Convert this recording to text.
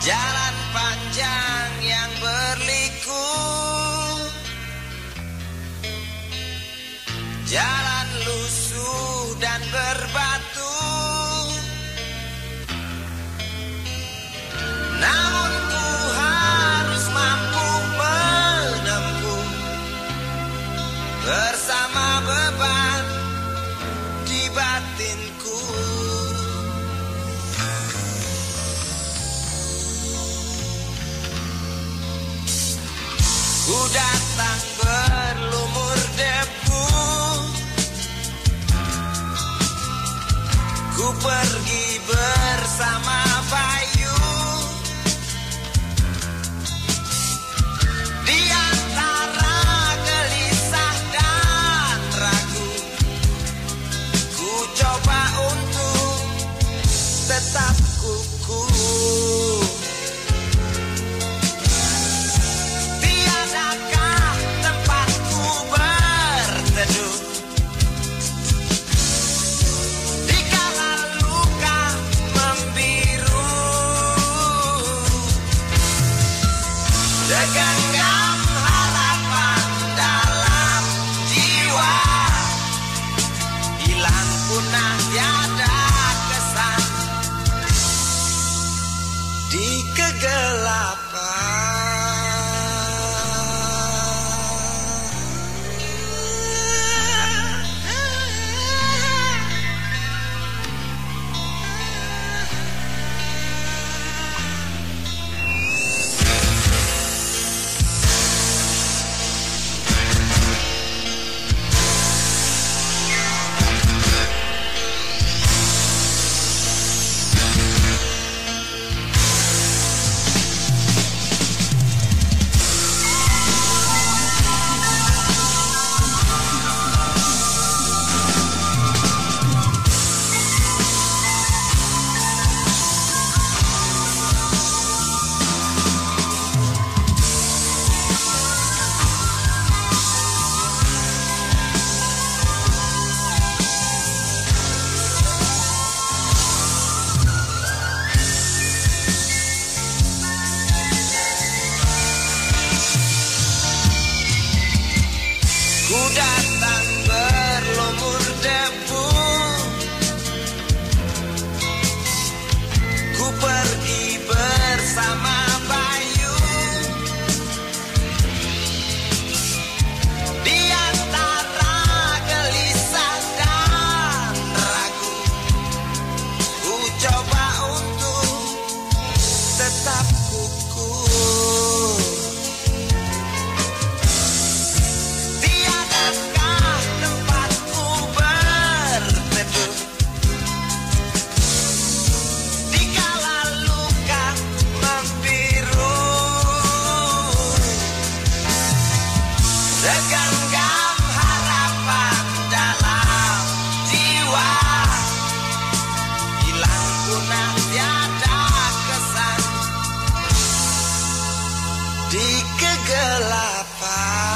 Jalan panjang yang berliku. Jalan lusuh dan berbahaya Ku datang berlumur debu. Ku pergi bersama Bayu. Di antara gelisah dan ragu Ku coba untuk tetap Bye.